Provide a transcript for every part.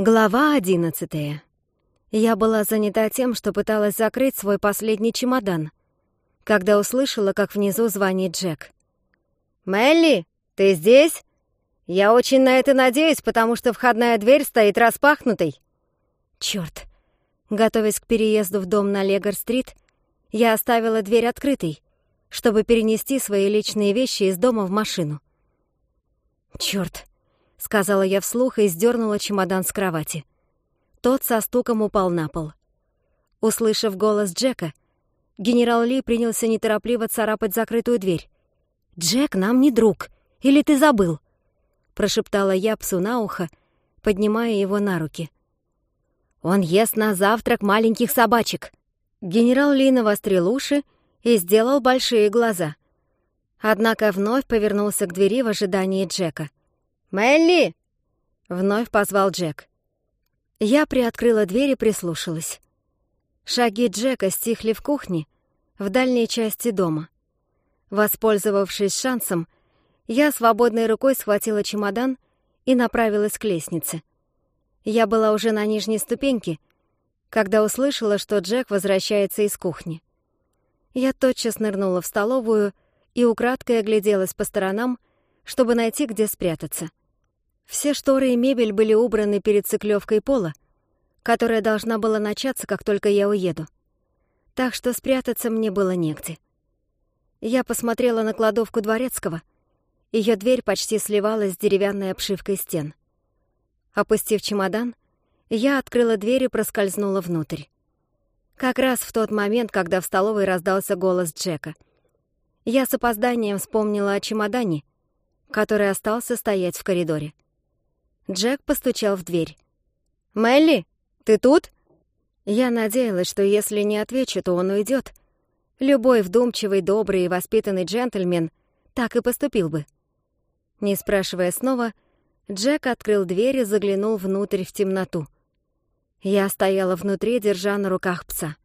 Глава одиннадцатая. Я была занята тем, что пыталась закрыть свой последний чемодан, когда услышала, как внизу звонит Джек. «Мелли, ты здесь? Я очень на это надеюсь, потому что входная дверь стоит распахнутой». Черт! Готовясь к переезду в дом на Легор-стрит, я оставила дверь открытой, чтобы перенести свои личные вещи из дома в машину. Черт! — сказала я вслух и сдернула чемодан с кровати. Тот со стуком упал на пол. Услышав голос Джека, генерал Ли принялся неторопливо царапать закрытую дверь. «Джек нам не друг! Или ты забыл?» — прошептала я псу на ухо, поднимая его на руки. «Он ест на завтрак маленьких собачек!» Генерал Ли навострил уши и сделал большие глаза. Однако вновь повернулся к двери в ожидании Джека. «Мелли!» — вновь позвал Джек. Я приоткрыла дверь и прислушалась. Шаги Джека стихли в кухне, в дальней части дома. Воспользовавшись шансом, я свободной рукой схватила чемодан и направилась к лестнице. Я была уже на нижней ступеньке, когда услышала, что Джек возвращается из кухни. Я тотчас нырнула в столовую и украдкой огляделась по сторонам, чтобы найти, где спрятаться. Все шторы и мебель были убраны перед циклевкой пола, которая должна была начаться, как только я уеду. Так что спрятаться мне было негде. Я посмотрела на кладовку дворецкого. Ее дверь почти сливалась с деревянной обшивкой стен. Опустив чемодан, я открыла дверь и проскользнула внутрь. Как раз в тот момент, когда в столовой раздался голос Джека. Я с опозданием вспомнила о чемодане, который остался стоять в коридоре. Джек постучал в дверь. «Мелли, ты тут?» Я надеялась, что если не отвечу, то он уйдет. Любой вдумчивый, добрый и воспитанный джентльмен так и поступил бы. Не спрашивая снова, Джек открыл дверь и заглянул внутрь в темноту. Я стояла внутри, держа на руках пса.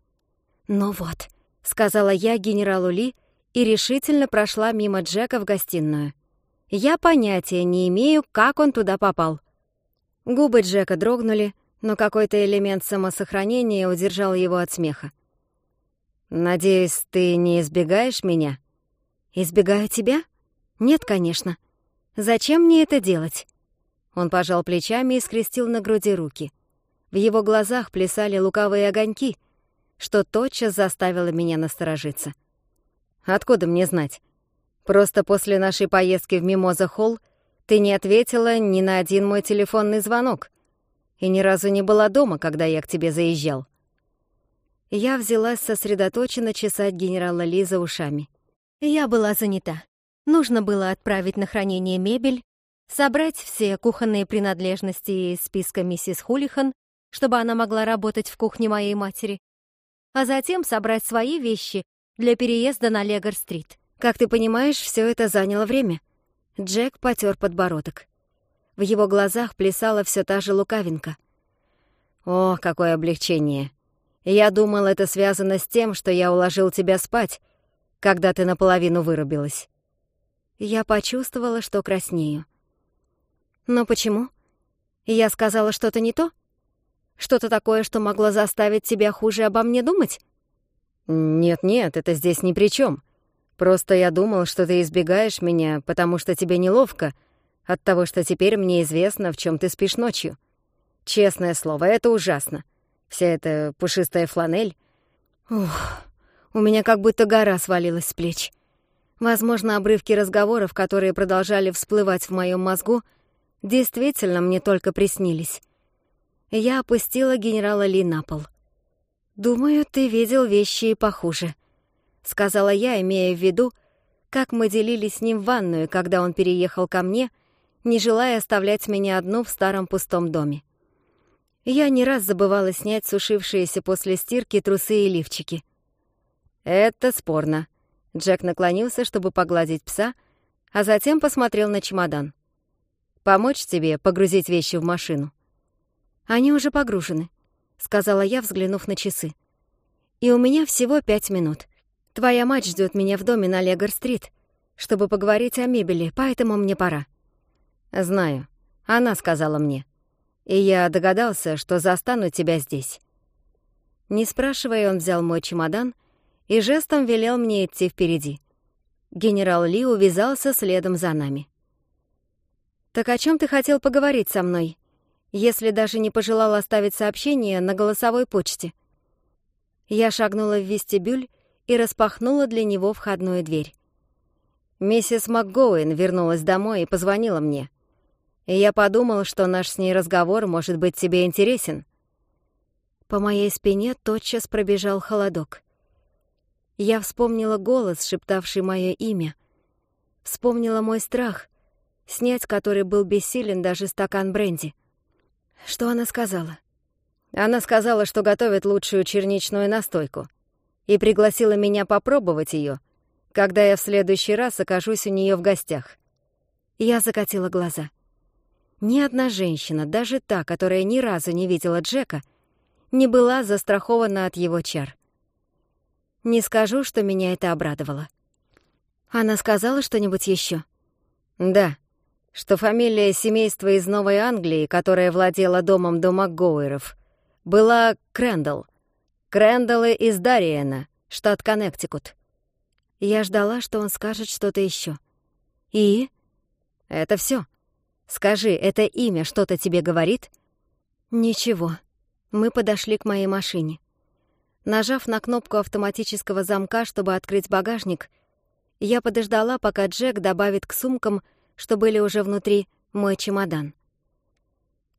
«Ну вот», — сказала я генералу Ли и решительно прошла мимо Джека в гостиную. Я понятия не имею, как он туда попал. Губы Джека дрогнули, но какой-то элемент самосохранения удержал его от смеха. «Надеюсь, ты не избегаешь меня?» «Избегаю тебя? Нет, конечно. Зачем мне это делать?» Он пожал плечами и скрестил на груди руки. В его глазах плясали лукавые огоньки, что тотчас заставило меня насторожиться. «Откуда мне знать? Просто после нашей поездки в Мимоза-Холл ты не ответила ни на один мой телефонный звонок и ни разу не была дома, когда я к тебе заезжал. Я взялась сосредоточенно чесать генерала Ли за ушами. Я была занята. Нужно было отправить на хранение мебель, собрать все кухонные принадлежности из списка миссис Хулихан, чтобы она могла работать в кухне моей матери, а затем собрать свои вещи для переезда на Легор-стрит. Как ты понимаешь, все это заняло время — Джек потер подбородок. В его глазах плясала все та же лукавинка. «О, какое облегчение! Я думал, это связано с тем, что я уложил тебя спать, когда ты наполовину вырубилась». Я почувствовала, что краснею. «Но почему? Я сказала что-то не то? Что-то такое, что могло заставить тебя хуже обо мне думать?» «Нет-нет, это здесь ни при чем. Просто я думал, что ты избегаешь меня, потому что тебе неловко от того, что теперь мне известно, в чем ты спишь ночью. Честное слово, это ужасно. Вся эта пушистая фланель. Ух, у меня как будто гора свалилась с плеч. Возможно, обрывки разговоров, которые продолжали всплывать в моем мозгу, действительно мне только приснились. Я опустила генерала — сказала я, имея в виду, как мы делились с ним ванную, когда он переехал ко мне, не желая оставлять меня одну в старом пустом доме. Я не раз забывала снять сушившиеся после стирки трусы и лифчики. «Это спорно». Джек наклонился, чтобы погладить пса, а затем посмотрел на чемодан. «Помочь тебе погрузить вещи в машину?» «Они уже погружены», — сказала я, взглянув на часы. «И у меня всего пять минут». Твоя мать ждет меня в доме на Легор-стрит, чтобы поговорить о мебели, поэтому мне пора». «Знаю. Она сказала мне. И я догадался, что застану тебя здесь». Не спрашивая, он взял мой чемодан и жестом велел мне идти впереди. Генерал Ли увязался следом за нами. «Так о чем ты хотел поговорить со мной, если даже не пожелал оставить сообщение на голосовой почте?» Я шагнула в вестибюль и распахнула для него входную дверь. Миссис МакГоуэн вернулась домой и позвонила мне. И я подумал, что наш с ней разговор может быть тебе интересен. По моей спине тотчас пробежал холодок. Я вспомнила голос, шептавший мое имя. Вспомнила мой страх, снять который был бессилен даже стакан бренди. Что она сказала? Она сказала, что готовит лучшую черничную настойку — и пригласила меня попробовать ее, когда я в следующий раз окажусь у нее в гостях. Я закатила глаза. Ни одна женщина, даже та, которая ни разу не видела Джека, не была застрахована от его чар. Не скажу, что меня это обрадовало. Она сказала что-нибудь еще? Да, что фамилия семейства из Новой Англии, которая владела домом до Макгоуэров, была Крэндалл, Крэндаллы из Дариена, штат Коннектикут». Я ждала, что он скажет что-то еще. «И?» «Это все. Скажи, это имя что-то тебе говорит?» «Ничего. Мы подошли к моей машине. Нажав на кнопку автоматического замка, чтобы открыть багажник, я подождала, пока Джек добавит к сумкам, что были уже внутри, мой чемодан.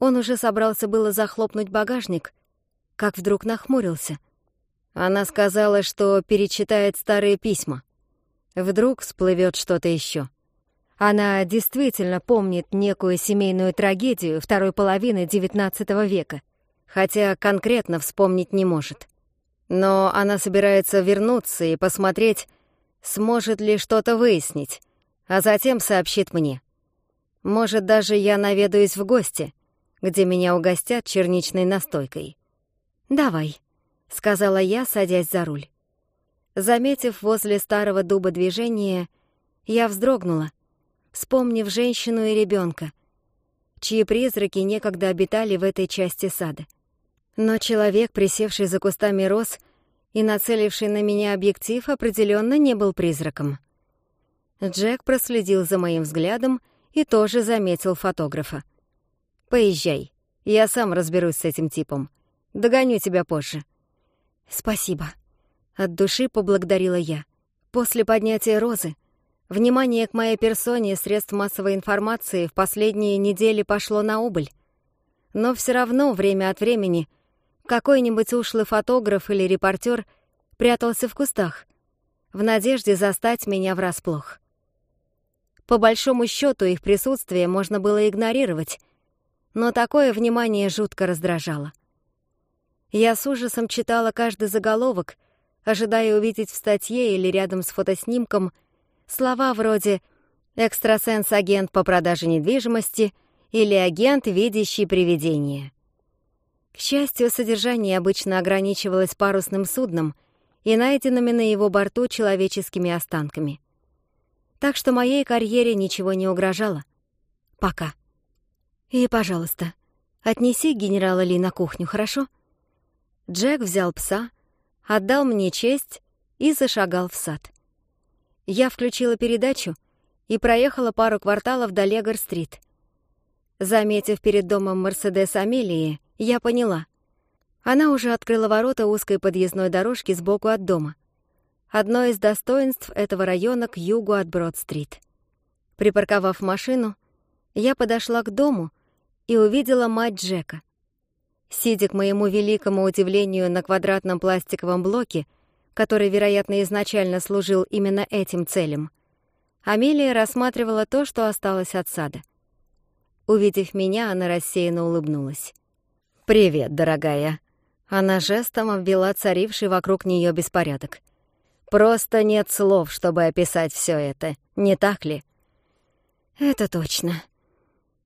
Он уже собрался было захлопнуть багажник, как вдруг нахмурился. Она сказала, что перечитает старые письма. Вдруг всплывет что-то еще. Она действительно помнит некую семейную трагедию второй половины XIX века, хотя конкретно вспомнить не может. Но она собирается вернуться и посмотреть, сможет ли что-то выяснить, а затем сообщит мне. Может, даже я наведаюсь в гости, где меня угостят черничной настойкой. «Давай», — сказала я, садясь за руль. Заметив возле старого дуба движение, я вздрогнула, вспомнив женщину и ребенка, чьи призраки некогда обитали в этой части сада. Но человек, присевший за кустами роз и нацеливший на меня объектив, определенно не был призраком. Джек проследил за моим взглядом и тоже заметил фотографа. «Поезжай, я сам разберусь с этим типом. Догоню тебя позже». «Спасибо». От души поблагодарила я. После поднятия розы внимание к моей персоне средств массовой информации в последние недели пошло на убыль. Но все равно время от времени — какой-нибудь ушлый фотограф или репортер прятался в кустах, в надежде застать меня врасплох. По большому счету их присутствие можно было игнорировать, но такое внимание жутко раздражало. Я с ужасом читала каждый заголовок, ожидая увидеть в статье или рядом с фотоснимком слова вроде «экстрасенс-агент по продаже недвижимости» или «агент, видящий привидения. К счастью, содержание обычно ограничивалось парусным судном и найденными на его борту человеческими останками. Так что моей карьере ничего не угрожало. Пока. И, пожалуйста, отнеси генерала Ли на кухню, хорошо? — Джек взял пса, отдал мне честь и зашагал в сад. Я включила передачу и проехала пару кварталов до Легор-стрит. Заметив перед домом Мерседес Амелии, я поняла. Она уже открыла ворота узкой подъездной дорожки сбоку от дома. Одно из достоинств этого района к югу от Брод-стрит. Припарковав машину, я подошла к дому и увидела мать Джека. Сидя к моему великому удивлению на квадратном пластиковом блоке, который, вероятно, изначально служил именно этим целям, Амелия рассматривала то, что осталось от сада. Увидев меня, она рассеянно улыбнулась. «Привет, дорогая!» Она жестом обвела царивший вокруг нее беспорядок. «Просто нет слов, чтобы описать все это, не так ли?» «Это точно»,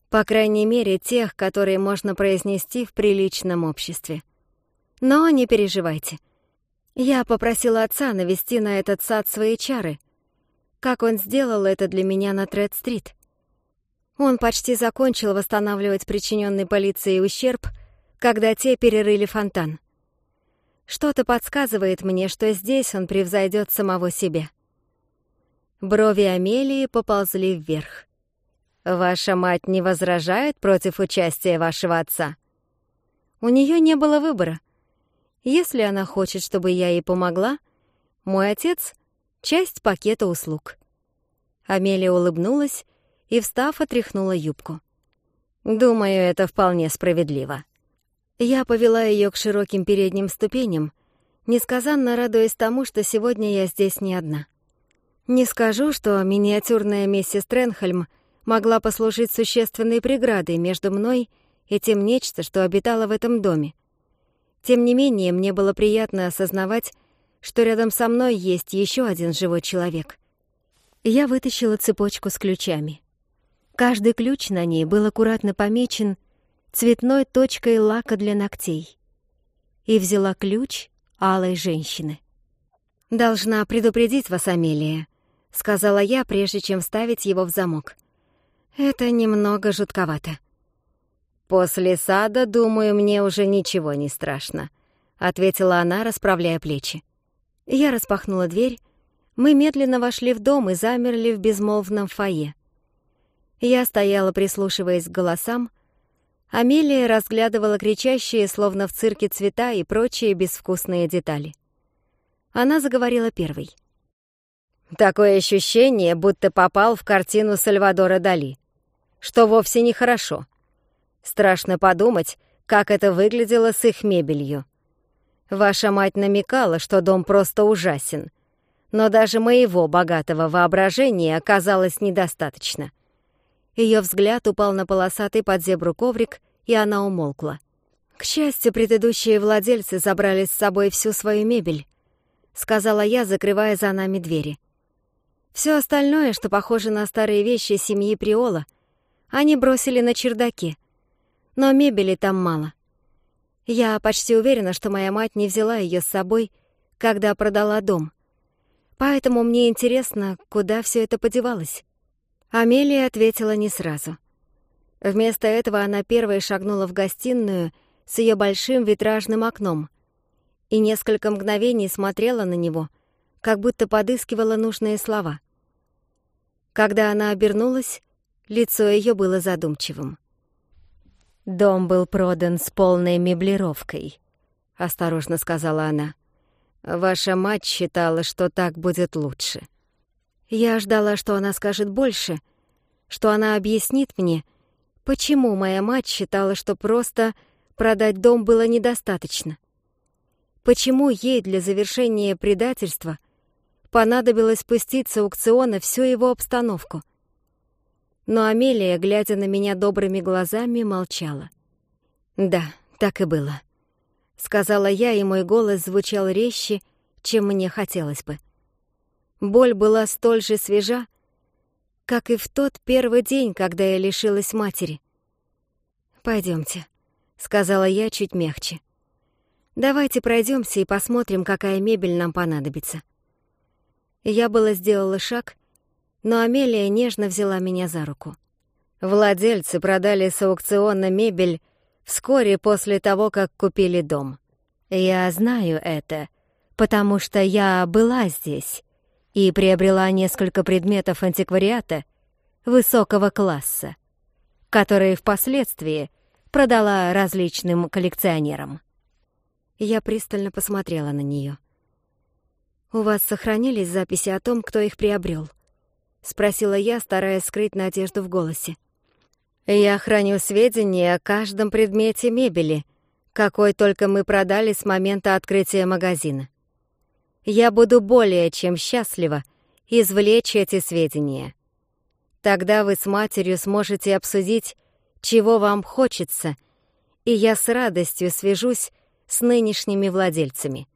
По крайней мере, тех, которые можно произнести в приличном обществе. Но не переживайте. Я попросила отца навести на этот сад свои чары, как он сделал это для меня на Тред-стрит. Он почти закончил восстанавливать причиненный полицией ущерб, когда те перерыли фонтан. Что-то подсказывает мне, что здесь он превзойдет самого себя. Брови Амелии поползли вверх. Ваша мать не возражает против участия вашего отца? У нее не было выбора. Если она хочет, чтобы я ей помогла, мой отец — часть пакета услуг. Амелия улыбнулась и, встав, отряхнула юбку. Думаю, это вполне справедливо. Я повела ее к широким передним ступеням, несказанно радуясь тому, что сегодня я здесь не одна. Не скажу, что миниатюрная миссис Тренхельм могла послужить существенной преградой между мной и тем нечто, что обитало в этом доме. Тем не менее, мне было приятно осознавать, что рядом со мной есть еще один живой человек. Я вытащила цепочку с ключами. Каждый ключ на ней был аккуратно помечен цветной точкой лака для ногтей. И взяла ключ алой женщины. «Должна предупредить вас, Амелия», — сказала я, прежде чем вставить его в замок. — это немного жутковато. «После сада, думаю, мне уже ничего не страшно», — ответила она, расправляя плечи. Я распахнула дверь. Мы медленно вошли в дом и замерли в безмолвном фойе. Я стояла, прислушиваясь к голосам. Амелия разглядывала кричащие, словно в цирке цвета и прочие безвкусные детали. Она заговорила первой — Такое ощущение, будто попал в картину Сальвадора Дали, что вовсе не хорошо. Страшно подумать, как это выглядело с их мебелью. Ваша мать намекала, что дом просто ужасен, но даже моего богатого воображения оказалось недостаточно. Ее взгляд упал на полосатый под зебру коврик, и она умолкла. «К счастью, предыдущие владельцы забрали с собой всю свою мебель», — сказала я, закрывая за нами двери. — все остальное, что похоже на старые вещи семьи Приола, они бросили на чердаке. Но мебели там мало. Я почти уверена, что моя мать не взяла ее с собой, когда продала дом. Поэтому мне интересно, куда все это подевалось. Амелия ответила не сразу. Вместо этого она первой шагнула в гостиную с ее большим витражным окном и несколько мгновений смотрела на него, как будто подыскивала нужные слова. Когда она обернулась, лицо ее было задумчивым. «Дом был продан с полной меблировкой», — осторожно сказала она. «Ваша мать считала, что так будет лучше». Я ждала, что она скажет больше, что она объяснит мне, почему моя мать считала, что просто продать дом было недостаточно. Почему ей для завершения предательства — понадобилось спуститься аукциона всю его обстановку. Но Амелия, глядя на меня добрыми глазами, молчала. «Да, так и было», — сказала я, и мой голос звучал резче, чем мне хотелось бы. Боль была столь же свежа, как и в тот первый день, когда я лишилась матери. Пойдемте, сказала я чуть мягче. «Давайте пройдемся и посмотрим, какая мебель нам понадобится». Я было сделала шаг, но Амелия нежно взяла меня за руку. Владельцы продали с аукциона мебель вскоре после того, как купили дом. Я знаю это, потому что я была здесь и приобрела несколько предметов антиквариата высокого класса, которые впоследствии продала различным коллекционерам. Я пристально посмотрела на нее. «У вас сохранились записи о том, кто их приобрел? спросила я, стараясь скрыть надежду в голосе. «Я храню сведения о каждом предмете мебели, какой только мы продали с момента открытия магазина. Я буду более чем счастлива извлечь эти сведения. Тогда вы с матерью сможете обсудить, чего вам хочется, и я с радостью свяжусь с нынешними владельцами.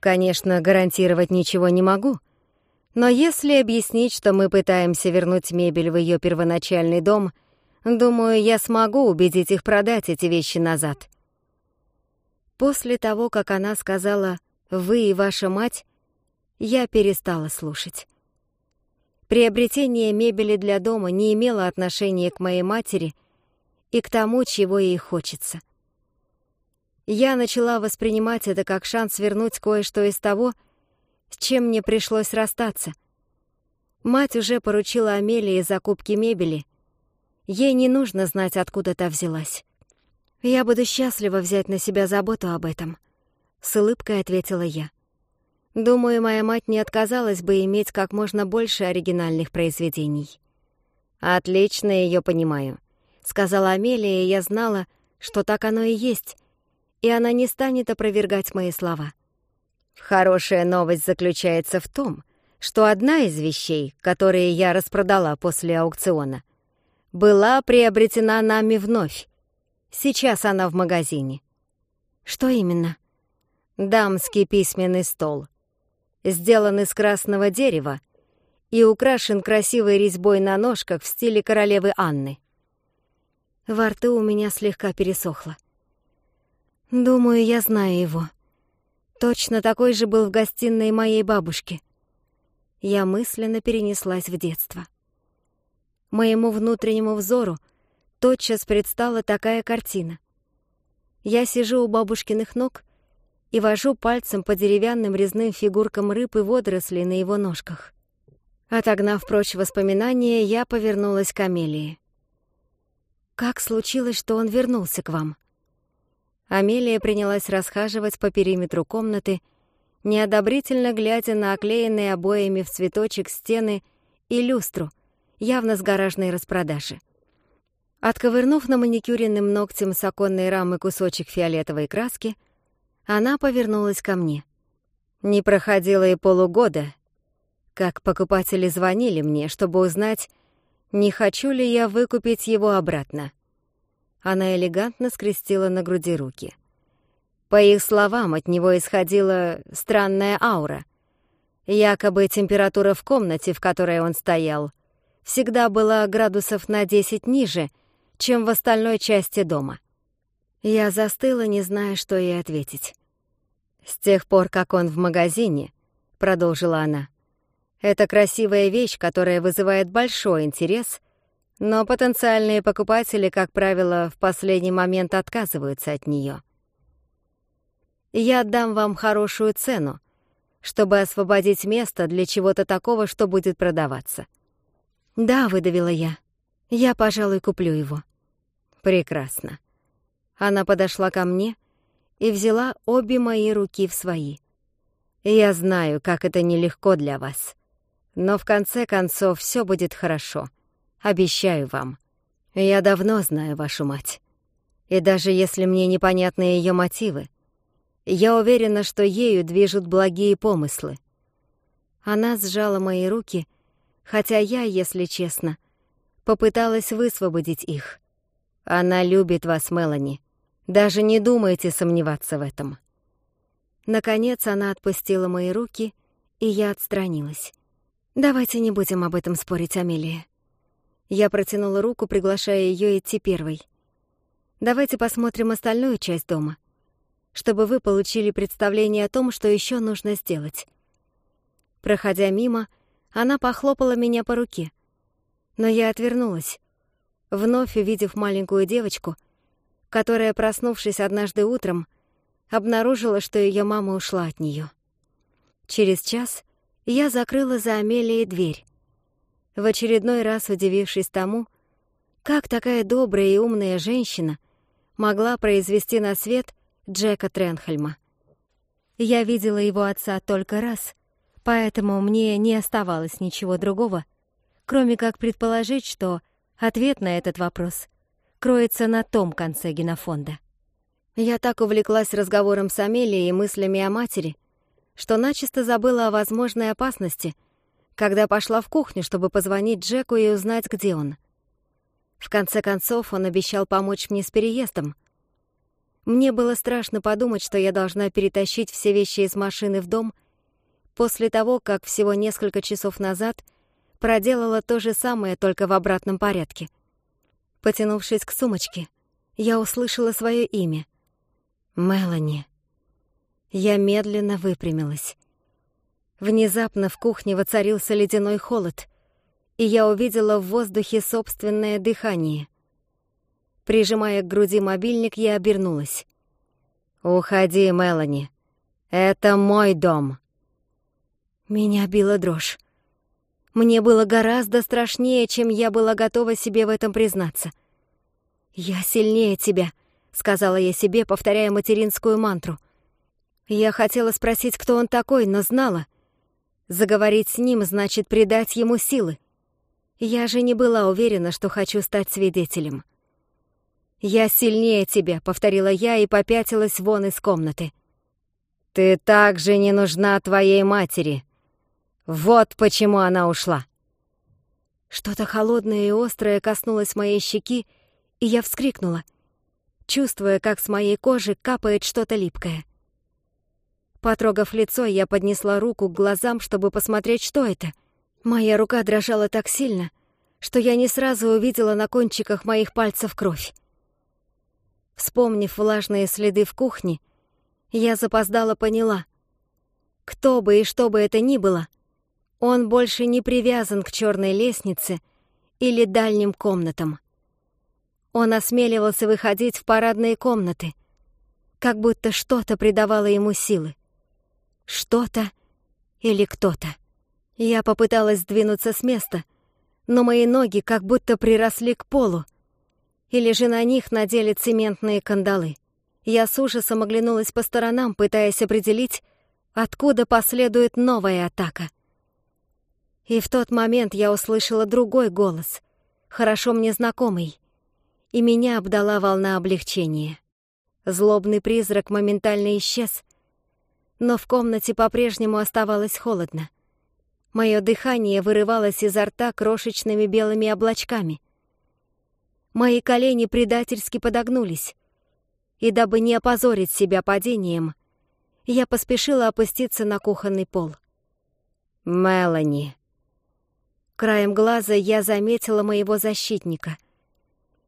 Конечно, гарантировать ничего не могу, но если объяснить, что мы пытаемся вернуть мебель в ее первоначальный дом, думаю, я смогу убедить их продать эти вещи назад. После того, как она сказала «вы и ваша мать», я перестала слушать. Приобретение мебели для дома не имело отношения к моей матери и к тому, чего ей хочется. Я начала воспринимать это как шанс вернуть кое-что из того, с чем мне пришлось расстаться. Мать уже поручила Амелии закупки мебели. Ей не нужно знать, откуда та взялась. «Я буду счастлива взять на себя заботу об этом», — с улыбкой ответила я. «Думаю, моя мать не отказалась бы иметь как можно больше оригинальных произведений». «Отлично ее понимаю», — сказала Амелия, и я знала, что так оно и есть и она не станет опровергать мои слова. Хорошая новость заключается в том, что одна из вещей, которые я распродала после аукциона, была приобретена нами вновь. Сейчас она в магазине. Что именно? Дамский письменный стол. Сделан из красного дерева и украшен красивой резьбой на ножках в стиле королевы Анны. Во рту у меня слегка пересохло. Думаю, я знаю его. Точно такой же был в гостиной моей бабушки. Я мысленно перенеслась в детство. Моему внутреннему взору тотчас предстала такая картина. Я сижу у бабушкиных ног и вожу пальцем по деревянным резным фигуркам рыб и водорослей на его ножках. Отогнав прочь воспоминания, я повернулась к Амелии. «Как случилось, что он вернулся к вам?» Амелия принялась расхаживать по периметру комнаты, неодобрительно глядя на оклеенные обоями в цветочек стены и люстру, явно с гаражной распродажи. Отковырнув на маникюренным ногтем с оконной рамы кусочек фиолетовой краски, она повернулась ко мне. Не проходило и полугода, как покупатели звонили мне, чтобы узнать, не хочу ли я выкупить его обратно. Она элегантно скрестила на груди руки. По их словам, от него исходила странная аура. Якобы температура в комнате, в которой он стоял, всегда была градусов на 10 ниже, чем в остальной части дома. Я застыла, не зная, что ей ответить. «С тех пор, как он в магазине», — продолжила она, эта красивая вещь, которая вызывает большой интерес но потенциальные покупатели, как правило, в последний момент отказываются от нее. Я отдам вам хорошую цену, чтобы освободить место для чего-то такого, что будет продаваться. Да, выдавила я. Я, пожалуй, куплю его. Прекрасно. Она подошла ко мне и взяла обе мои руки в свои. Я знаю, как это нелегко для вас. Но в конце концов все будет хорошо. — обещаю вам. Я давно знаю вашу мать. И даже если мне непонятны ее мотивы, я уверена, что ею движут благие помыслы. Она сжала мои руки, хотя я, если честно, попыталась высвободить их. Она любит вас, Мелани. Даже не думайте сомневаться в этом. Наконец она отпустила мои руки, и я отстранилась. «Давайте не будем об этом спорить, Амелия. Я протянула руку, приглашая её идти первой. «Давайте посмотрим остальную часть дома, чтобы вы получили представление о том, что ещё нужно сделать». Проходя мимо, она похлопала меня по руке. Но я отвернулась, вновь увидев маленькую девочку, которая, проснувшись однажды утром, обнаружила, что её мама ушла от неё. Через час я закрыла за Амелией дверь, в очередной раз удивившись тому, как такая добрая и умная женщина могла произвести на свет Джека Тренхельма. Я видела его отца только раз, поэтому мне не оставалось ничего другого, кроме как предположить, что ответ на этот вопрос кроется на том конце генофонда. Я так увлеклась разговором с Амелией и мыслями о матери, что начисто забыла о возможной опасности — когда пошла в кухню, чтобы позвонить Джеку и узнать, где он. В конце концов, он обещал помочь мне с переездом. Мне было страшно подумать, что я должна перетащить все вещи из машины в дом после того, как всего несколько часов назад проделала то же самое, только в обратном порядке. Потянувшись к сумочке, я услышала свое имя — Мелани. Я медленно выпрямилась. Внезапно в кухне воцарился ледяной холод, и я увидела в воздухе собственное дыхание. Прижимая к груди мобильник, я обернулась. «Уходи, Мелани. Это мой дом». Меня била дрожь. Мне было гораздо страшнее, чем я была готова себе в этом признаться. «Я сильнее тебя», — сказала я себе, повторяя материнскую мантру. Я хотела спросить, кто он такой, но знала. Заговорить с ним значит придать ему силы. Я же не была уверена, что хочу стать свидетелем. «Я сильнее тебя», — повторила я и попятилась вон из комнаты. «Ты также не нужна твоей матери. Вот почему она ушла». Что-то холодное и острое коснулось моей щеки, и я вскрикнула, чувствуя, как с моей кожи капает что-то липкое. Потрогав лицо, я поднесла руку к глазам, чтобы посмотреть, что это. Моя рука дрожала так сильно, что я не сразу увидела на кончиках моих пальцев кровь. Вспомнив влажные следы в кухне, я запоздала поняла. Кто бы и что бы это ни было, он больше не привязан к черной лестнице или дальним комнатам. Он осмеливался выходить в парадные комнаты, как будто что-то придавало ему силы что-то или кто-то. Я попыталась сдвинуться с места, но мои ноги как будто приросли к полу, или же на них надели цементные кандалы. Я с ужасом оглянулась по сторонам, пытаясь определить, откуда последует новая атака. И в тот момент я услышала другой голос, хорошо мне знакомый, и меня обдала волна облегчения. Злобный призрак моментально исчез, но в комнате по-прежнему оставалось холодно. Мое дыхание вырывалось изо рта крошечными белыми облачками. Мои колени предательски подогнулись, и дабы не опозорить себя падением, я поспешила опуститься на кухонный пол. «Мелани», Краем глаза я заметила моего защитника.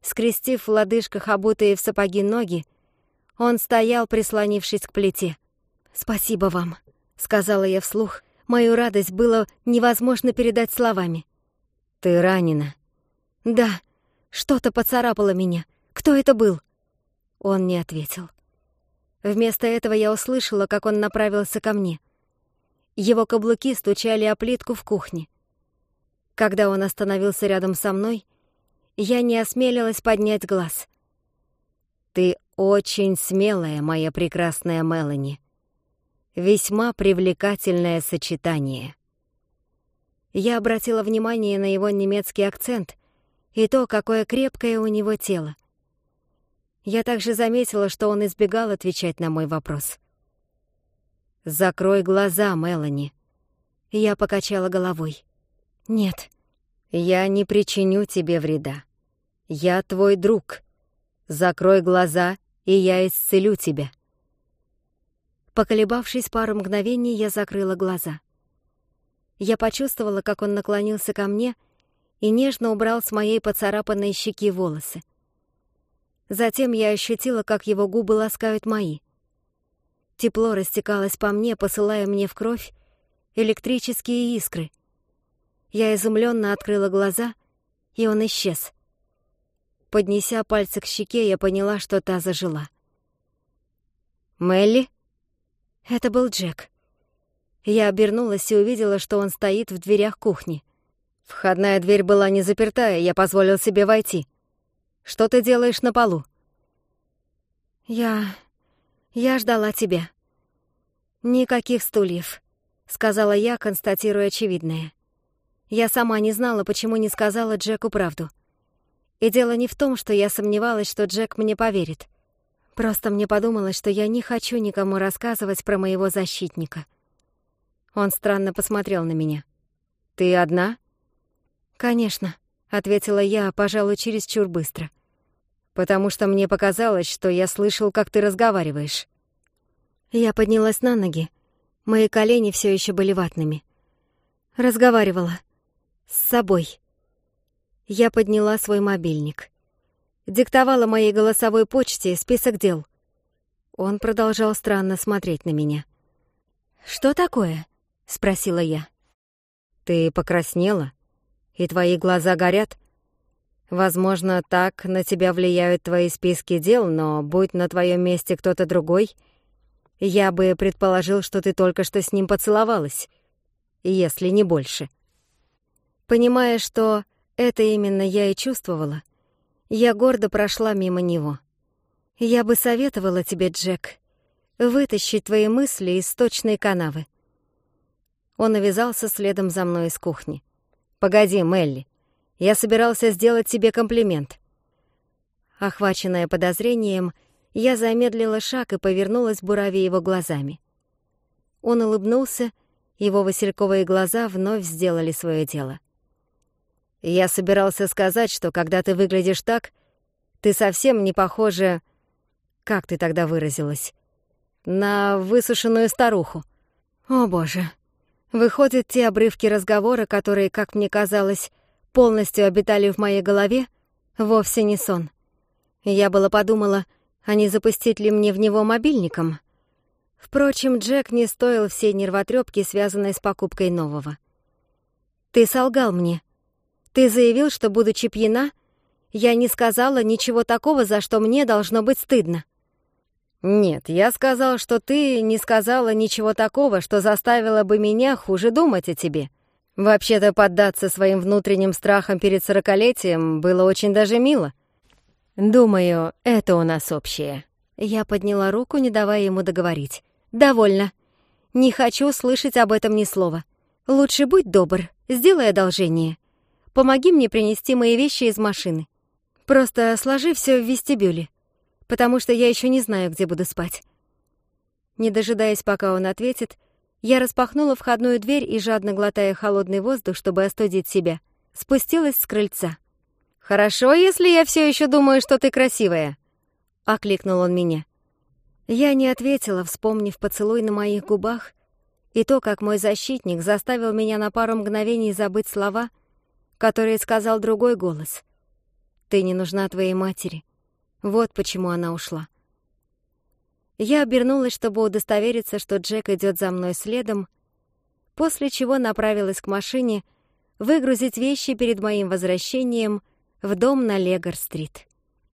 Скрестив в лодыжках обутые в сапоги ноги, он стоял, прислонившись к плите. «Спасибо вам», — сказала я вслух. Мою радость было невозможно передать словами. «Ты ранена?» «Да, что-то поцарапало меня. Кто это был?» Он не ответил. Вместо этого я услышала, как он направился ко мне. Его каблуки стучали о плитку в кухне. Когда он остановился рядом со мной, я не осмелилась поднять глаз. «Ты очень смелая, моя прекрасная Мелани», весьма привлекательное сочетание. Я обратила внимание на его немецкий акцент и то, какое крепкое у него тело. Я также заметила, что он избегал отвечать на мой вопрос. «Закрой глаза, Мелани». Я покачала головой. «Нет, я не причиню тебе вреда. Я твой друг. Закрой глаза, и я исцелю тебя». Поколебавшись пару мгновений, я закрыла глаза. Я почувствовала, как он наклонился ко мне и нежно убрал с моей поцарапанной щеки волосы. Затем я ощутила, как его губы ласкают мои. Тепло растекалось по мне, посылая мне в кровь электрические искры. Я изумленно открыла глаза, и он исчез. Поднеся пальцы к щеке, я поняла, что та зажила. «Мелли?» Это был Джек. Я обернулась и увидела, что он стоит в дверях кухни. Входная дверь была не заперта, и я позволил себе войти. Что ты делаешь на полу? Я... я ждала тебя. Никаких стульев, сказала я, констатируя очевидное. Я сама не знала, почему не сказала Джеку правду. И дело не в том, что я сомневалась, что Джек мне поверит. Просто мне подумалось, что я не хочу никому рассказывать про моего защитника. Он странно посмотрел на меня. «Ты одна?» «Конечно», — ответила я, пожалуй, чересчур быстро. «Потому что мне показалось, что я слышал, как ты разговариваешь». Я поднялась на ноги. Мои колени все еще были ватными. Разговаривала. С собой. Я подняла свой мобильник диктовала моей голосовой почте список дел. Он продолжал странно смотреть на меня. «Что такое?» — спросила я. «Ты покраснела, и твои глаза горят. Возможно, так на тебя влияют твои списки дел, но будь на твоем месте кто-то другой, я бы предположил, что ты только что с ним поцеловалась, если не больше». Понимая, что это именно я и чувствовала, — я гордо прошла мимо него. «Я бы советовала тебе, Джек, вытащить твои мысли из точной канавы». Он навязался следом за мной из кухни. «Погоди, Мелли, я собирался сделать тебе комплимент». Охваченная подозрением, я замедлила шаг и повернулась, буравя его глазами. Он улыбнулся, его васильковые глаза вновь сделали свое дело. Я собирался сказать, что когда ты выглядишь так, ты совсем не похожа... Как ты тогда выразилась? На высушенную старуху. О, боже. Выходят, те обрывки разговора, которые, как мне казалось, полностью обитали в моей голове, вовсе не сон. Я было подумала, а не запустить ли мне в него мобильником? Впрочем, Джек не стоил всей нервотрепки, связанной с покупкой нового. «Ты солгал мне», ты заявил, что, будучи пьяна, я не сказала ничего такого, за что мне должно быть стыдно. Нет, я сказал, что ты не сказала ничего такого, что заставило бы меня хуже думать о тебе. Вообще-то поддаться своим внутренним страхам перед сорокалетием было очень даже мило. Думаю, это у нас общее. Я подняла руку, не давая ему договорить. «Довольно. Не хочу слышать об этом ни слова. Лучше будь добр, сделай одолжение помоги мне принести мои вещи из машины. Просто сложи все в вестибюле, потому что я еще не знаю, где буду спать». Не дожидаясь, пока он ответит, я распахнула входную дверь и, жадно глотая холодный воздух, чтобы остудить себя, спустилась с крыльца. «Хорошо, если я все еще думаю, что ты красивая», — окликнул он меня. Я не ответила, вспомнив поцелуй на моих губах и то, как мой защитник заставил меня на пару мгновений забыть слова — который сказал другой голос. «Ты не нужна твоей матери». Вот почему она ушла. Я обернулась, чтобы удостовериться, что Джек идет за мной следом, после чего направилась к машине выгрузить вещи перед моим возвращением в дом на Легор-стрит.